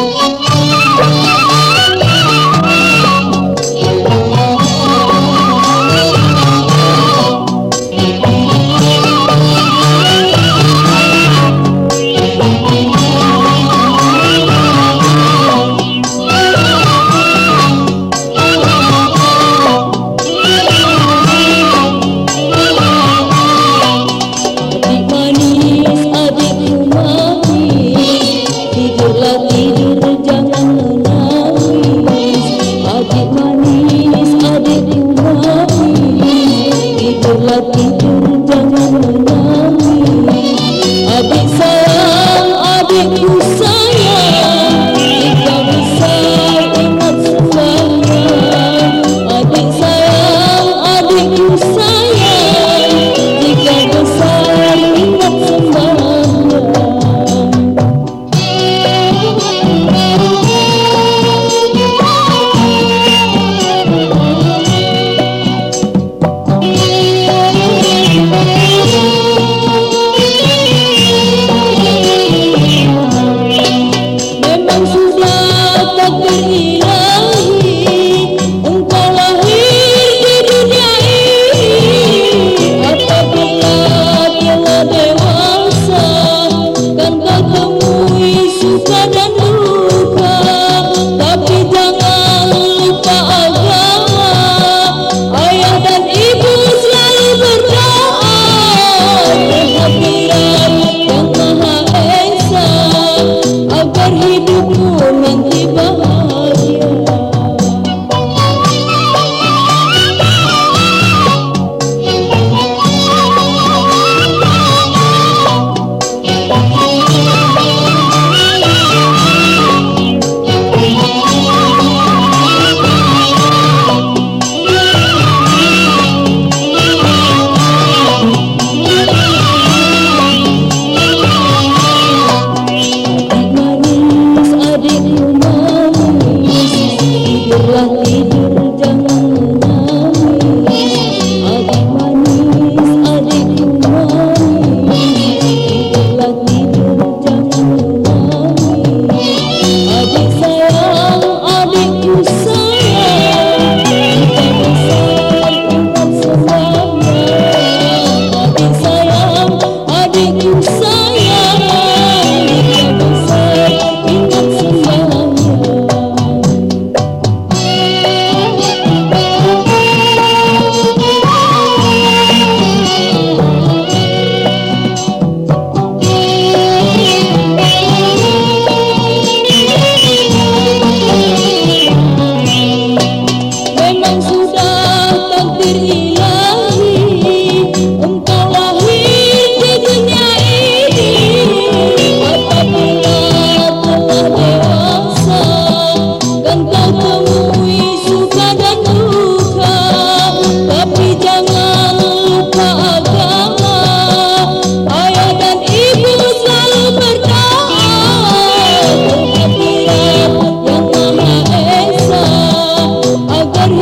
Oh.